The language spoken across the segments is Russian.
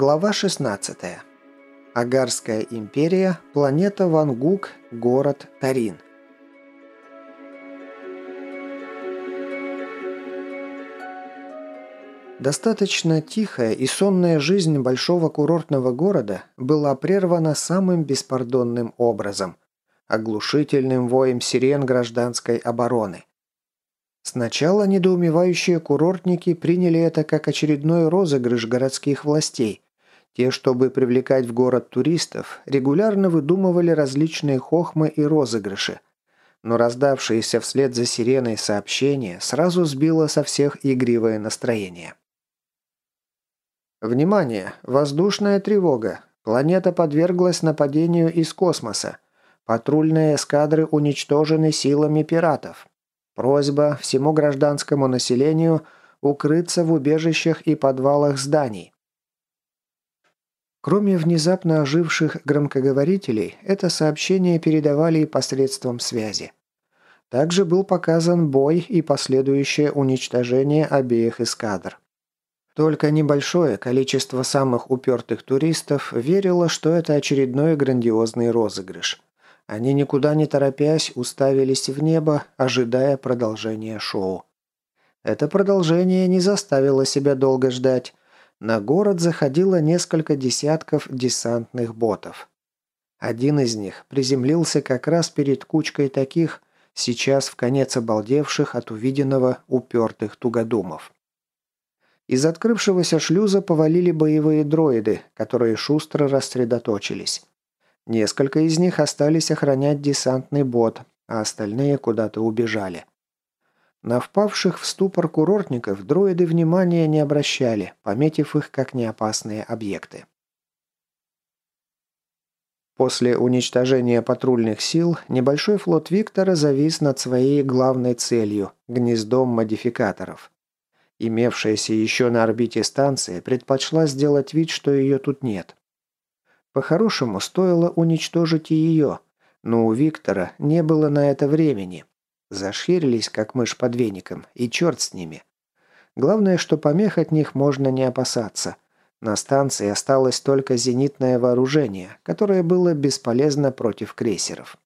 Глава 16. Агарская империя, планета Вангук, город Тарин. Достаточно тихая и сонная жизнь большого курортного города была прервана самым беспардонным образом – оглушительным воем сирен гражданской обороны. Сначала недоумевающие курортники приняли это как очередной розыгрыш городских властей. Те, чтобы привлекать в город туристов, регулярно выдумывали различные хохмы и розыгрыши. Но раздавшееся вслед за сиреной сообщение сразу сбило со всех игривое настроение. Внимание! Воздушная тревога! Планета подверглась нападению из космоса. Патрульные эскадры уничтожены силами пиратов. Просьба всему гражданскому населению укрыться в убежищах и подвалах зданий. Кроме внезапно оживших громкоговорителей, это сообщение передавали и посредством связи. Также был показан бой и последующее уничтожение обеих эскадр. Только небольшое количество самых упертых туристов верило, что это очередной грандиозный розыгрыш. Они никуда не торопясь уставились в небо, ожидая продолжения шоу. Это продолжение не заставило себя долго ждать. На город заходило несколько десятков десантных ботов. Один из них приземлился как раз перед кучкой таких, сейчас в конец обалдевших от увиденного упертых тугодумов. Из открывшегося шлюза повалили боевые дроиды, которые шустро рассредоточились. Несколько из них остались охранять десантный бот, а остальные куда-то убежали. На впавших в ступор курортников дроиды внимания не обращали, пометив их как неопасные объекты. После уничтожения патрульных сил небольшой флот Виктора завис над своей главной целью – гнездом модификаторов. Имевшаяся еще на орбите станция предпочла сделать вид, что ее тут нет. По-хорошему, стоило уничтожить и ее, но у Виктора не было на это времени. Заширились, как мышь под веником, и черт с ними. Главное, что помех от них можно не опасаться. На станции осталось только зенитное вооружение, которое было бесполезно против крейсеров.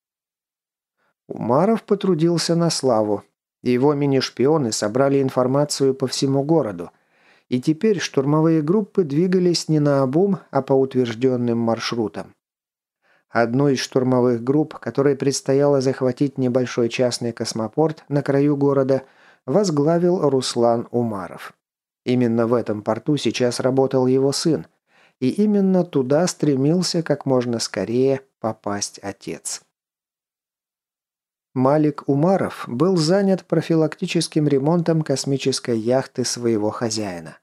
Умаров потрудился на славу. Его мини-шпионы собрали информацию по всему городу – и теперь штурмовые группы двигались не на обум, а по утвержденным маршрутам. Одну из штурмовых групп, которой предстояло захватить небольшой частный космопорт на краю города, возглавил Руслан Умаров. Именно в этом порту сейчас работал его сын, и именно туда стремился как можно скорее попасть отец. Малик Умаров был занят профилактическим ремонтом космической яхты своего хозяина.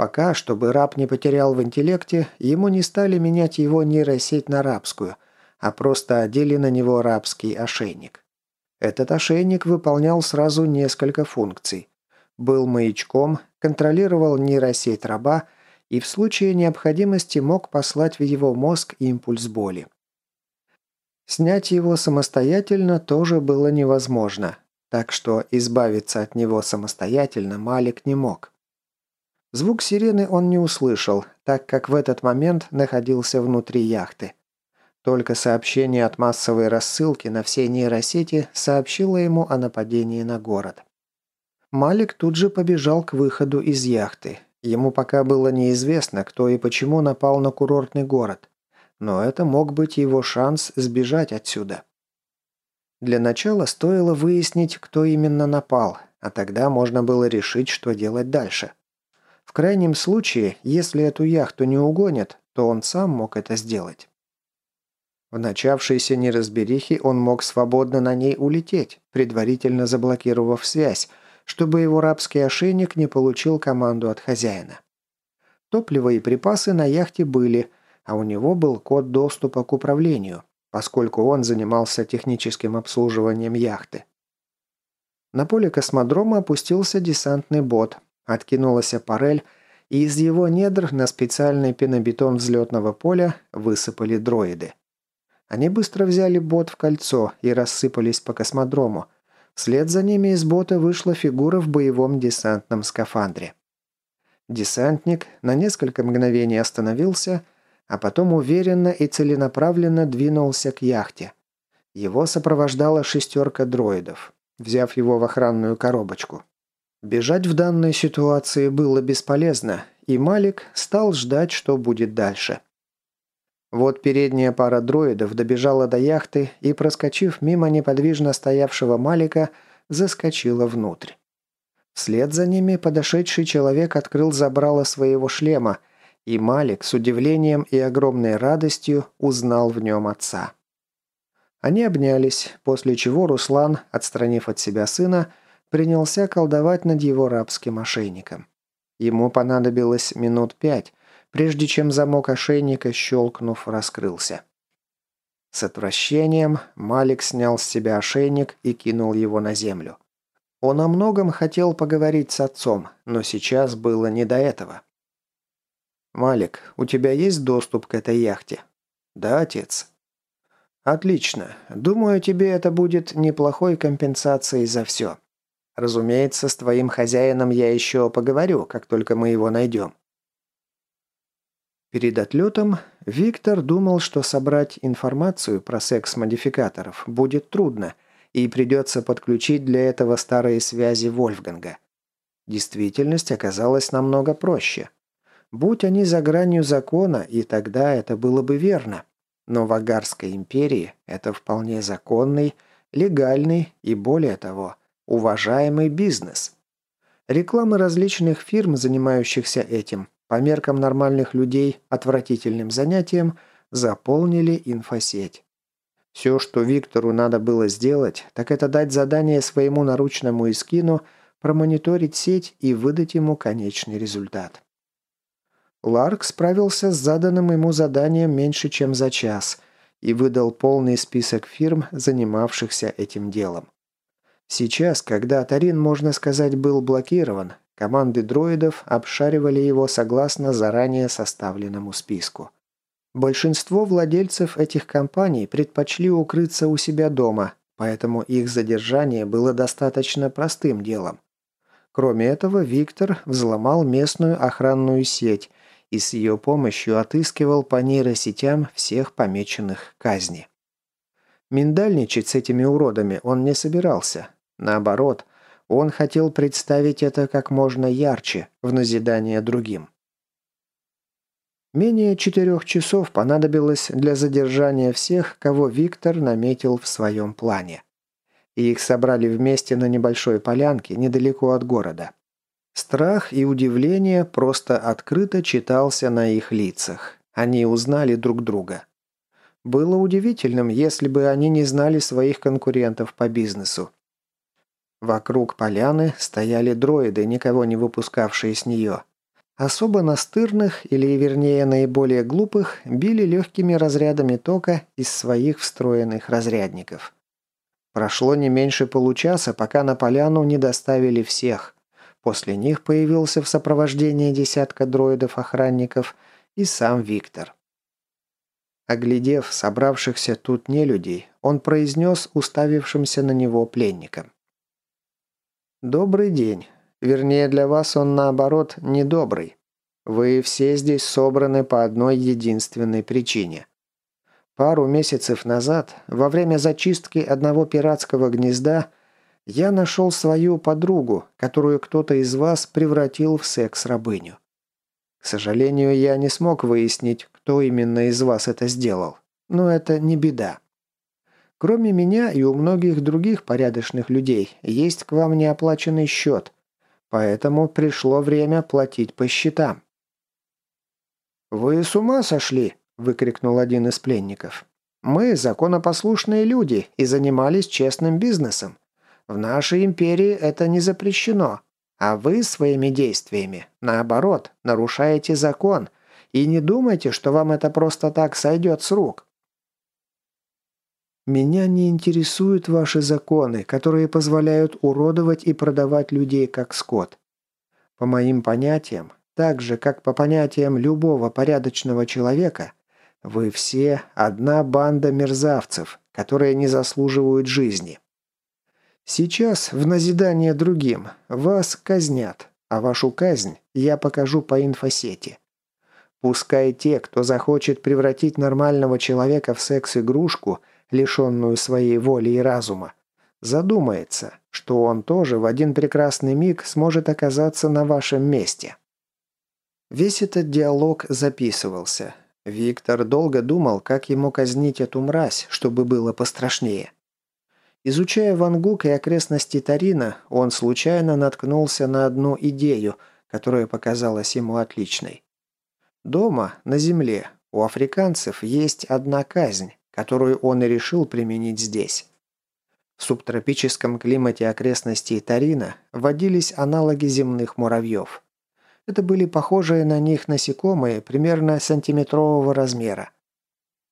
Пока, чтобы раб не потерял в интеллекте, ему не стали менять его нейросеть на рабскую, а просто одели на него рабский ошейник. Этот ошейник выполнял сразу несколько функций. Был маячком, контролировал нейросеть раба и в случае необходимости мог послать в его мозг импульс боли. Снять его самостоятельно тоже было невозможно, так что избавиться от него самостоятельно Малик не мог. Звук сирены он не услышал, так как в этот момент находился внутри яхты. Только сообщение от массовой рассылки на всей нейросети сообщило ему о нападении на город. Малик тут же побежал к выходу из яхты. Ему пока было неизвестно, кто и почему напал на курортный город. Но это мог быть его шанс сбежать отсюда. Для начала стоило выяснить, кто именно напал, а тогда можно было решить, что делать дальше. В крайнем случае, если эту яхту не угонят, то он сам мог это сделать. В начавшейся неразберихе он мог свободно на ней улететь, предварительно заблокировав связь, чтобы его рабский ошейник не получил команду от хозяина. Топливо и припасы на яхте были, а у него был код доступа к управлению, поскольку он занимался техническим обслуживанием яхты. На поле космодрома опустился десантный бот, Откинулась аппарель, и из его недр на специальный пенобетон взлетного поля высыпали дроиды. Они быстро взяли бот в кольцо и рассыпались по космодрому. Вслед за ними из бота вышла фигура в боевом десантном скафандре. Десантник на несколько мгновений остановился, а потом уверенно и целенаправленно двинулся к яхте. Его сопровождала шестерка дроидов, взяв его в охранную коробочку. Бежать в данной ситуации было бесполезно, и Малик стал ждать, что будет дальше. Вот передняя пара дроидов добежала до яхты и, проскочив мимо неподвижно стоявшего Малика, заскочила внутрь. Вслед за ними подошедший человек открыл забрало своего шлема, и Малик с удивлением и огромной радостью узнал в нем отца. Они обнялись, после чего Руслан, отстранив от себя сына, принялся колдовать над его рабским ошейником. Ему понадобилось минут пять, прежде чем замок ошейника, щелкнув, раскрылся. С отвращением Малик снял с себя ошейник и кинул его на землю. Он о многом хотел поговорить с отцом, но сейчас было не до этого. «Малик, у тебя есть доступ к этой яхте?» «Да, отец». «Отлично. Думаю, тебе это будет неплохой компенсацией за все. Разумеется, с твоим хозяином я еще поговорю, как только мы его найдем. Перед отлетом Виктор думал, что собрать информацию про секс-модификаторов будет трудно, и придется подключить для этого старые связи Вольфганга. Действительность оказалась намного проще. Будь они за гранью закона, и тогда это было бы верно. Но в Агарской империи это вполне законный, легальный и, более того, уважаемый бизнес. Рекламы различных фирм, занимающихся этим, по меркам нормальных людей отвратительным занятием, заполнили инфосеть. Все, что Виктору надо было сделать, так это дать задание своему наручному искину, промониторить сеть и выдать ему конечный результат. Ларк справился с заданным ему заданием меньше, чем за час и выдал полный список фирм, занимавшихся этим делом. Сейчас, когда Тарин, можно сказать, был блокирован, команды дроидов обшаривали его согласно заранее составленному списку. Большинство владельцев этих компаний предпочли укрыться у себя дома, поэтому их задержание было достаточно простым делом. Кроме этого, Виктор взломал местную охранную сеть и с ее помощью отыскивал по нейросетям всех помеченных казни. Миндальничать с этими уродами он не собирался, Наоборот, он хотел представить это как можно ярче, в назидание другим. Менее четырех часов понадобилось для задержания всех, кого Виктор наметил в своем плане. И их собрали вместе на небольшой полянке недалеко от города. Страх и удивление просто открыто читался на их лицах. Они узнали друг друга. Было удивительным, если бы они не знали своих конкурентов по бизнесу. Вокруг поляны стояли дроиды, никого не выпускавшие с нее. Особо настырных, или вернее наиболее глупых, били легкими разрядами тока из своих встроенных разрядников. Прошло не меньше получаса, пока на поляну не доставили всех. После них появился в сопровождении десятка дроидов-охранников и сам Виктор. Оглядев собравшихся тут нелюдей, он произнес уставившимся на него пленникам. «Добрый день. Вернее, для вас он, наоборот, недобрый. Вы все здесь собраны по одной единственной причине. Пару месяцев назад, во время зачистки одного пиратского гнезда, я нашел свою подругу, которую кто-то из вас превратил в секс-рабыню. К сожалению, я не смог выяснить, кто именно из вас это сделал. Но это не беда. Кроме меня и у многих других порядочных людей есть к вам неоплаченный счет, поэтому пришло время платить по счетам». «Вы с ума сошли?» – выкрикнул один из пленников. «Мы законопослушные люди и занимались честным бизнесом. В нашей империи это не запрещено, а вы своими действиями, наоборот, нарушаете закон, и не думайте, что вам это просто так сойдет с рук. Меня не интересуют ваши законы, которые позволяют уродовать и продавать людей как скот. По моим понятиям, так же, как по понятиям любого порядочного человека, вы все одна банда мерзавцев, которые не заслуживают жизни. Сейчас, в назидание другим, вас казнят, а вашу казнь я покажу по инфосети. Пускай те, кто захочет превратить нормального человека в секс-игрушку, лишенную своей воли и разума, задумается, что он тоже в один прекрасный миг сможет оказаться на вашем месте. Весь этот диалог записывался. Виктор долго думал, как ему казнить эту мразь, чтобы было пострашнее. Изучая Вангук и окрестности Тарина, он случайно наткнулся на одну идею, которая показалась ему отличной. Дома, на земле, у африканцев есть одна казнь, которую он и решил применить здесь. В субтропическом климате окрестностей Тарина водились аналоги земных муравьев. Это были похожие на них насекомые примерно сантиметрового размера.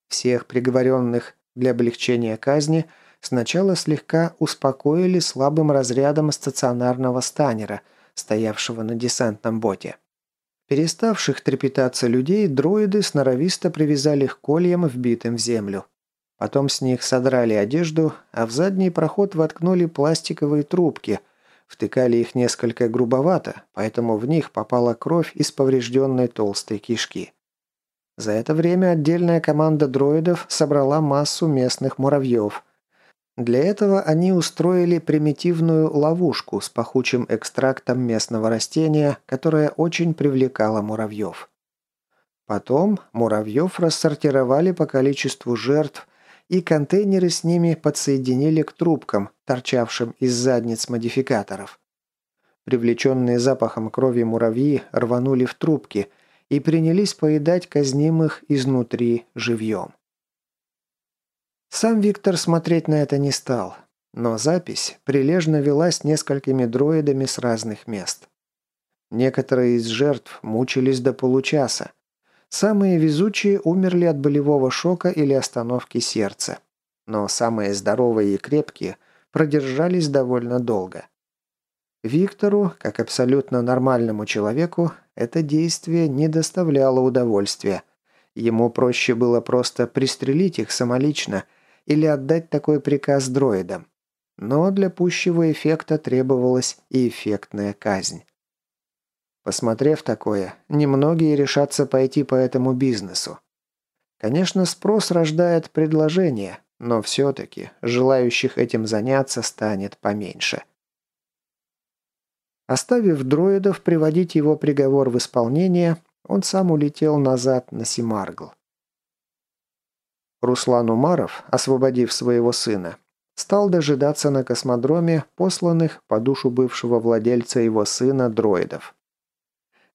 Всех приговоренных для облегчения казни сначала слегка успокоили слабым разрядом стационарного станера, стоявшего на десантном боте. Переставших трепетаться людей дроиды сноровисто привязали к кольям, вбитым в землю. Потом с них содрали одежду, а в задний проход воткнули пластиковые трубки. Втыкали их несколько грубовато, поэтому в них попала кровь из поврежденной толстой кишки. За это время отдельная команда дроидов собрала массу местных муравьев. Для этого они устроили примитивную ловушку с пахучим экстрактом местного растения, которое очень привлекало муравьев. Потом муравьев рассортировали по количеству жертв и контейнеры с ними подсоединили к трубкам, торчавшим из задниц модификаторов. Привлеченные запахом крови муравьи рванули в трубки и принялись поедать казнимых изнутри живьем. Сам Виктор смотреть на это не стал, но запись прилежно велась несколькими дроидами с разных мест. Некоторые из жертв мучились до получаса, Самые везучие умерли от болевого шока или остановки сердца. Но самые здоровые и крепкие продержались довольно долго. Виктору, как абсолютно нормальному человеку, это действие не доставляло удовольствия. Ему проще было просто пристрелить их самолично или отдать такой приказ дроидам. Но для пущего эффекта требовалась и эффектная казнь. Посмотрев такое, немногие решатся пойти по этому бизнесу. Конечно, спрос рождает предложение, но все-таки желающих этим заняться станет поменьше. Оставив дроидов приводить его приговор в исполнение, он сам улетел назад на Симаргл. Руслан Умаров, освободив своего сына, стал дожидаться на космодроме посланных по душу бывшего владельца его сына дроидов.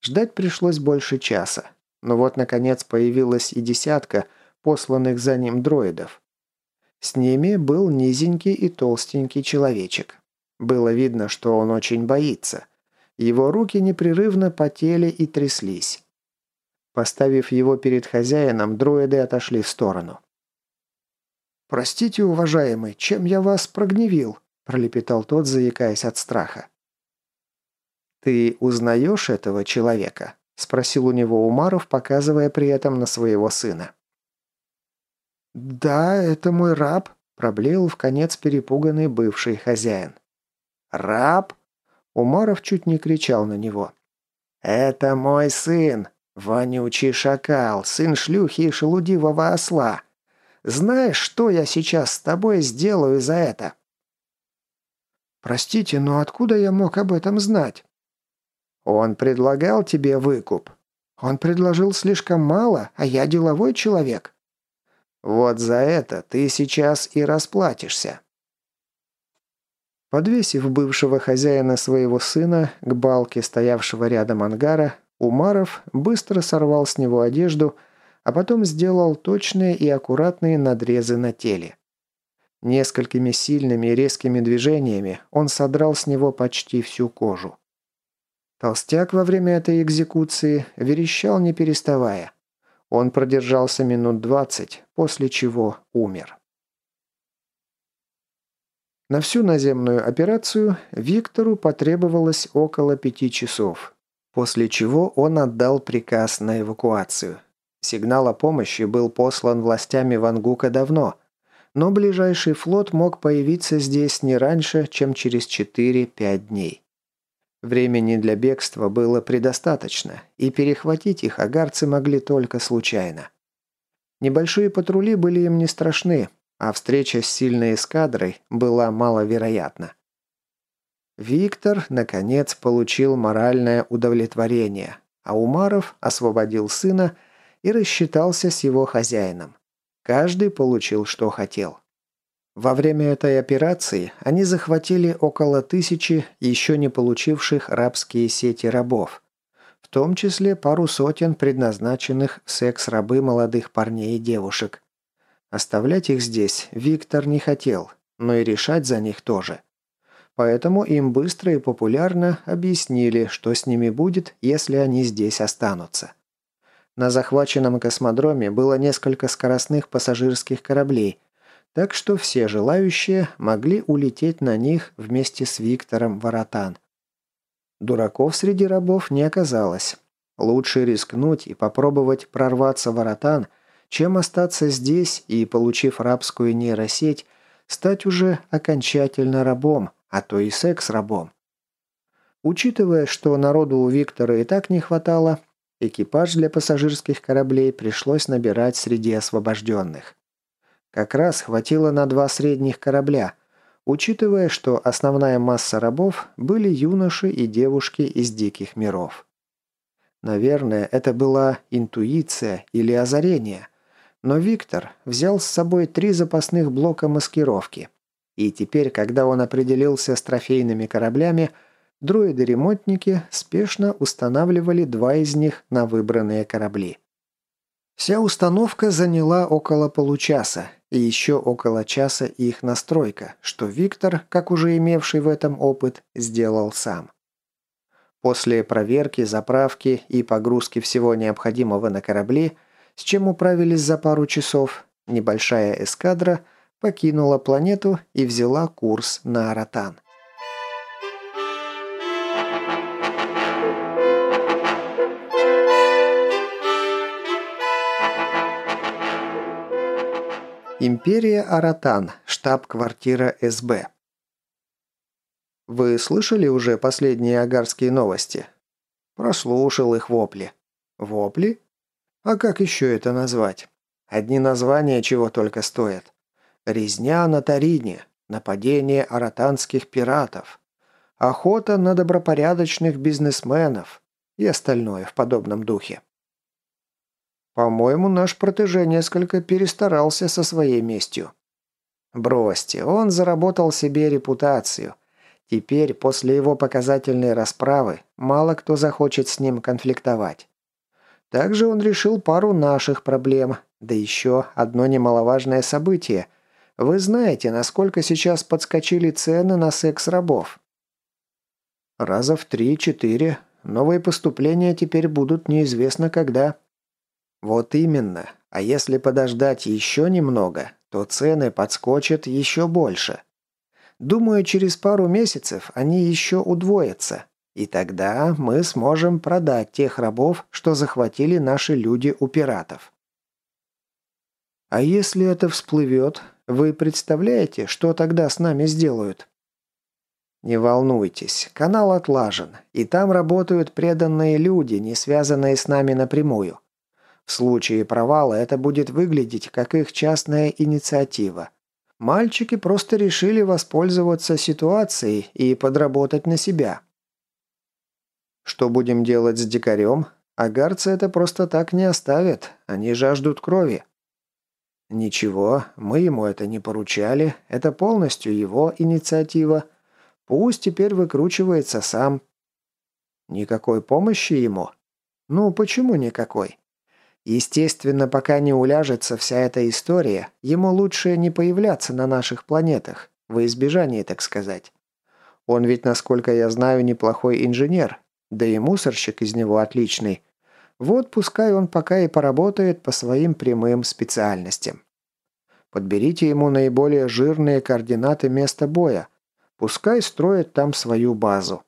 Ждать пришлось больше часа. Но вот, наконец, появилась и десятка посланных за ним дроидов. С ними был низенький и толстенький человечек. Было видно, что он очень боится. Его руки непрерывно потели и тряслись. Поставив его перед хозяином, дроиды отошли в сторону. «Простите, уважаемый, чем я вас прогневил?» – пролепетал тот, заикаясь от страха. «Ты узнаешь этого человека?» – спросил у него Умаров, показывая при этом на своего сына. «Да, это мой раб», – проблеял в конец перепуганный бывший хозяин. «Раб?» – Умаров чуть не кричал на него. «Это мой сын, вонючий шакал, сын шлюхи и шелудивого осла. Знаешь, что я сейчас с тобой сделаю за это?» «Простите, но откуда я мог об этом знать?» Он предлагал тебе выкуп. Он предложил слишком мало, а я деловой человек. Вот за это ты сейчас и расплатишься. Подвесив бывшего хозяина своего сына к балке, стоявшего рядом ангара, Умаров быстро сорвал с него одежду, а потом сделал точные и аккуратные надрезы на теле. Несколькими сильными и резкими движениями он содрал с него почти всю кожу. Толстяк во время этой экзекуции верещал не переставая. Он продержался минут двадцать, после чего умер. На всю наземную операцию Виктору потребовалось около пяти часов, после чего он отдал приказ на эвакуацию. Сигнал о помощи был послан властями Вангука давно, но ближайший флот мог появиться здесь не раньше, чем через 4-5 дней. Времени для бегства было предостаточно, и перехватить их агарцы могли только случайно. Небольшие патрули были им не страшны, а встреча с сильной эскадрой была маловероятна. Виктор, наконец, получил моральное удовлетворение, а Умаров освободил сына и рассчитался с его хозяином. Каждый получил, что хотел. Во время этой операции они захватили около тысячи еще не получивших рабские сети рабов, в том числе пару сотен предназначенных секс-рабы молодых парней и девушек. Оставлять их здесь Виктор не хотел, но и решать за них тоже. Поэтому им быстро и популярно объяснили, что с ними будет, если они здесь останутся. На захваченном космодроме было несколько скоростных пассажирских кораблей, так что все желающие могли улететь на них вместе с Виктором Воротан. Дураков среди рабов не оказалось. Лучше рискнуть и попробовать прорваться Воротан, чем остаться здесь и, получив рабскую нейросеть, стать уже окончательно рабом, а то и секс-рабом. Учитывая, что народу у Виктора и так не хватало, экипаж для пассажирских кораблей пришлось набирать среди освобожденных. Как раз хватило на два средних корабля, учитывая, что основная масса рабов были юноши и девушки из диких миров. Наверное, это была интуиция или озарение, но Виктор взял с собой три запасных блока маскировки – и теперь, когда он определился с трофейными кораблями, дроиды-ремонтники спешно устанавливали два из них на выбранные корабли. Вся установка заняла около получаса, и еще около часа их настройка, что Виктор, как уже имевший в этом опыт, сделал сам. После проверки, заправки и погрузки всего необходимого на корабли, с чем управились за пару часов, небольшая эскадра – покинула планету и взяла курс на Аратан. Империя Аратан, штаб-квартира СБ. Вы слышали уже последние агарские новости? Прослушал их вопли. Вопли? А как еще это назвать? Одни названия чего только стоят. Резня на Тарине, нападение аратанских пиратов, охота на добропорядочных бизнесменов и остальное в подобном духе. По-моему, наш протеже несколько перестарался со своей местью. Бросьте, он заработал себе репутацию. Теперь, после его показательной расправы, мало кто захочет с ним конфликтовать. Также он решил пару наших проблем, да еще одно немаловажное событие – вы знаете, насколько сейчас подскочили цены на секс-рабов?» «Раза в три-четыре. Новые поступления теперь будут неизвестно когда». «Вот именно. А если подождать еще немного, то цены подскочат еще больше. Думаю, через пару месяцев они еще удвоятся. И тогда мы сможем продать тех рабов, что захватили наши люди у пиратов». «А если это всплывет, вы представляете, что тогда с нами сделают?» «Не волнуйтесь, канал отлажен, и там работают преданные люди, не связанные с нами напрямую. В случае провала это будет выглядеть как их частная инициатива. Мальчики просто решили воспользоваться ситуацией и подработать на себя». «Что будем делать с дикарем? Агарцы это просто так не оставят, они жаждут крови». «Ничего, мы ему это не поручали. Это полностью его инициатива. Пусть теперь выкручивается сам». «Никакой помощи ему?» «Ну, почему никакой?» «Естественно, пока не уляжется вся эта история, ему лучше не появляться на наших планетах, во избежание, так сказать. Он ведь, насколько я знаю, неплохой инженер, да и мусорщик из него отличный. Вот пускай он пока и поработает по своим прямым специальностям. Подберите ему наиболее жирные координаты места боя. Пускай строит там свою базу.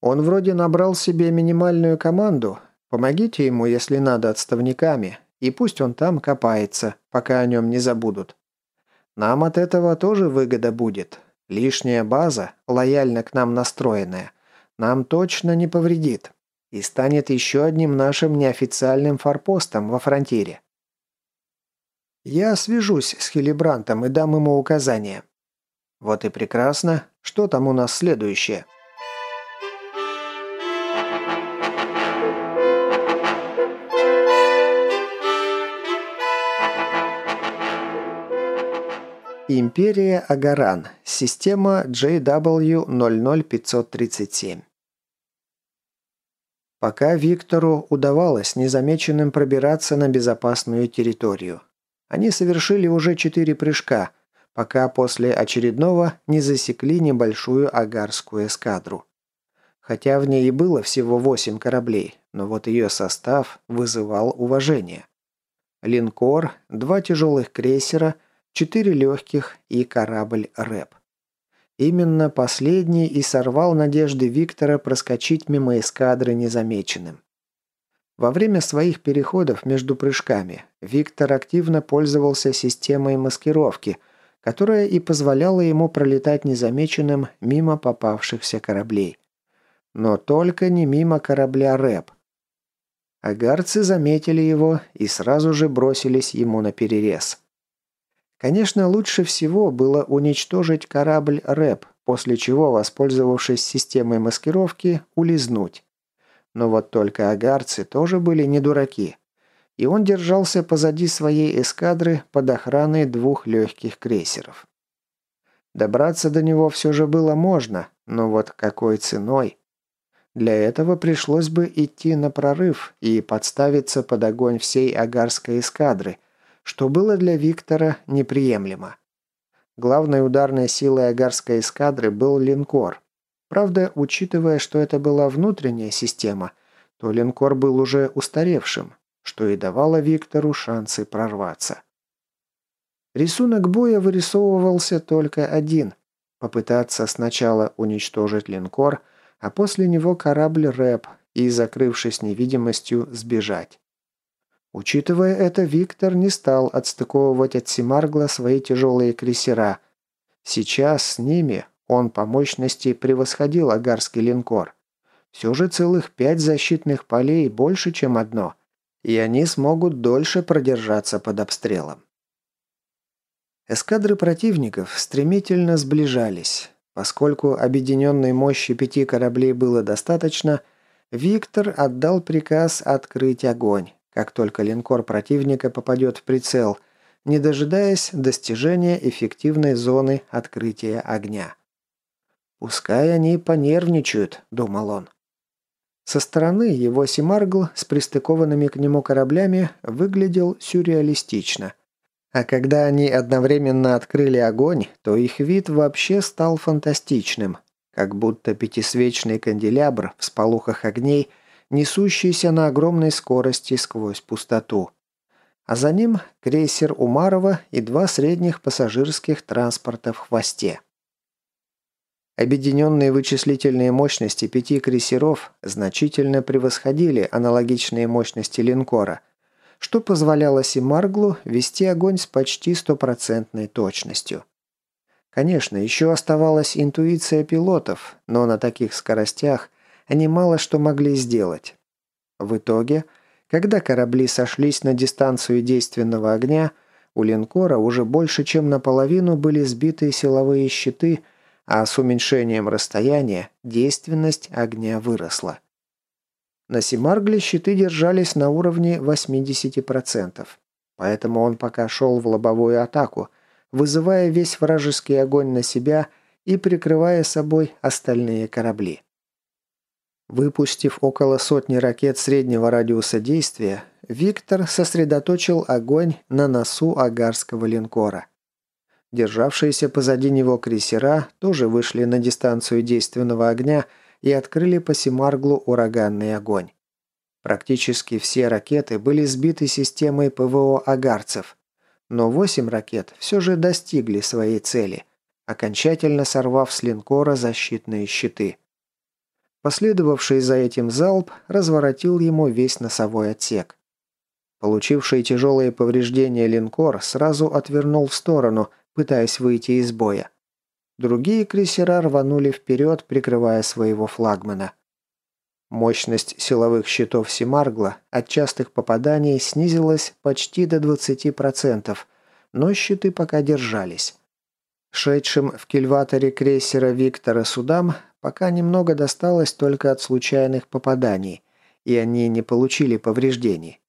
Он вроде набрал себе минимальную команду. Помогите ему, если надо, отставниками. И пусть он там копается, пока о нем не забудут. Нам от этого тоже выгода будет. Лишняя база, лояльно к нам настроенная, нам точно не повредит и станет еще одним нашим неофициальным форпостом во фронтире. Я свяжусь с Хилибрантом и дам ему указания. Вот и прекрасно. Что там у нас следующее? Империя Агаран. Система JW00537. Пока Виктору удавалось незамеченным пробираться на безопасную территорию. Они совершили уже четыре прыжка, пока после очередного не засекли небольшую агарскую эскадру. Хотя в ней и было всего восемь кораблей, но вот ее состав вызывал уважение. Линкор, два тяжелых крейсера, четыре легких и корабль «Рэп». Именно последний и сорвал надежды Виктора проскочить мимо эскадры незамеченным. Во время своих переходов между прыжками Виктор активно пользовался системой маскировки, которая и позволяла ему пролетать незамеченным мимо попавшихся кораблей. Но только не мимо корабля «Рэп». Агарцы заметили его и сразу же бросились ему на перерез. Конечно, лучше всего было уничтожить корабль «Рэп», после чего, воспользовавшись системой маскировки, улизнуть. Но вот только агарцы тоже были не дураки. И он держался позади своей эскадры под охраной двух легких крейсеров. Добраться до него все же было можно, но вот какой ценой? Для этого пришлось бы идти на прорыв и подставиться под огонь всей агарской эскадры – что было для Виктора неприемлемо. Главной ударной силой агарской эскадры был линкор. Правда, учитывая, что это была внутренняя система, то линкор был уже устаревшим, что и давало Виктору шансы прорваться. Рисунок боя вырисовывался только один – попытаться сначала уничтожить линкор, а после него корабль «Рэп» и, закрывшись невидимостью, сбежать. Учитывая это, Виктор не стал отстыковывать от Симаргла свои тяжелые крейсера. Сейчас с ними он по мощности превосходил агарский линкор. Все же целых пять защитных полей больше, чем одно, и они смогут дольше продержаться под обстрелом. Эскадры противников стремительно сближались. Поскольку объединенной мощи пяти кораблей было достаточно, Виктор отдал приказ открыть огонь, как только линкор противника попадет в прицел, не дожидаясь достижения эффективной зоны открытия огня. «Пускай они понервничают», — думал он. Со стороны его Симаргл с пристыкованными к нему кораблями выглядел сюрреалистично. А когда они одновременно открыли огонь, то их вид вообще стал фантастичным, как будто пятисвечный канделябр в сполохах огней – несущийся на огромной скорости сквозь пустоту. А за ним крейсер Умарова и два средних пассажирских транспорта в хвосте. Объединенные вычислительные мощности пяти крейсеров значительно превосходили аналогичные мощности линкора, что позволяло Симарглу вести огонь с почти стопроцентной точностью. Конечно, еще оставалась интуиция пилотов, но на таких скоростях они мало что могли сделать. В итоге, когда корабли сошлись на дистанцию действенного огня, у линкора уже больше чем наполовину были сбиты силовые щиты, а с уменьшением расстояния действенность огня выросла. На Симаргле щиты держались на уровне 80%, поэтому он пока шел в лобовую атаку, вызывая весь вражеский огонь на себя и прикрывая собой остальные корабли. Выпустив около сотни ракет среднего радиуса действия, Виктор сосредоточил огонь на носу агарского линкора. Державшиеся позади него крейсера тоже вышли на дистанцию действенного огня и открыли по Симарглу ураганный огонь. Практически все ракеты были сбиты системой ПВО агарцев, но восемь ракет все же достигли своей цели, окончательно сорвав с линкора защитные щиты – Последовавший за этим залп разворотил ему весь носовой отсек. Получивший тяжелые повреждения линкор сразу отвернул в сторону, пытаясь выйти из боя. Другие крейсера рванули вперед, прикрывая своего флагмана. Мощность силовых щитов Симаргла от частых попаданий снизилась почти до 20%, но щиты пока держались. Шедшим в кильваторе крейсера Виктора судам пока немного досталось только от случайных попаданий, и они не получили повреждений.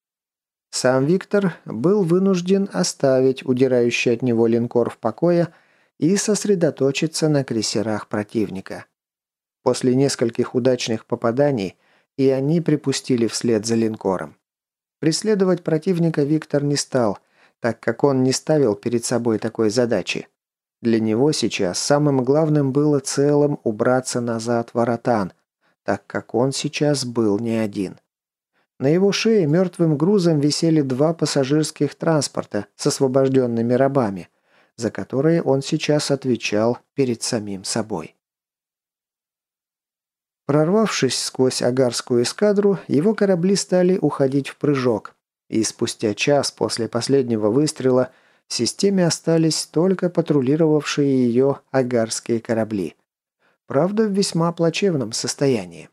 Сам Виктор был вынужден оставить удирающий от него линкор в покое и сосредоточиться на крейсерах противника. После нескольких удачных попаданий и они припустили вслед за линкором. Преследовать противника Виктор не стал, так как он не ставил перед собой такой задачи. Для него сейчас самым главным было целым убраться назад в Аратан, так как он сейчас был не один. На его шее мертвым грузом висели два пассажирских транспорта с освобожденными рабами, за которые он сейчас отвечал перед самим собой. Прорвавшись сквозь агарскую эскадру, его корабли стали уходить в прыжок, и спустя час после последнего выстрела – в системе остались только патрулировавшие ее агарские корабли. Правда, в весьма плачевном состоянии.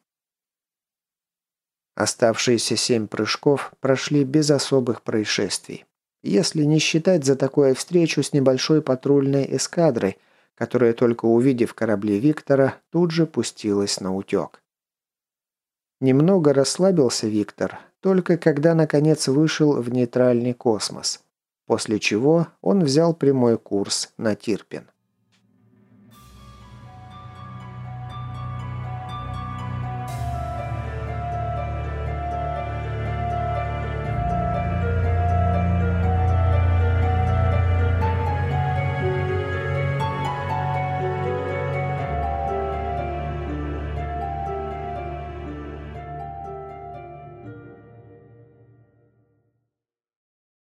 Оставшиеся семь прыжков прошли без особых происшествий. Если не считать за такое встречу с небольшой патрульной эскадрой, которая, только увидев корабли Виктора, тут же пустилась на утек. Немного расслабился Виктор, только когда наконец вышел в нейтральный космос после чего он взял прямой курс на Тирпин.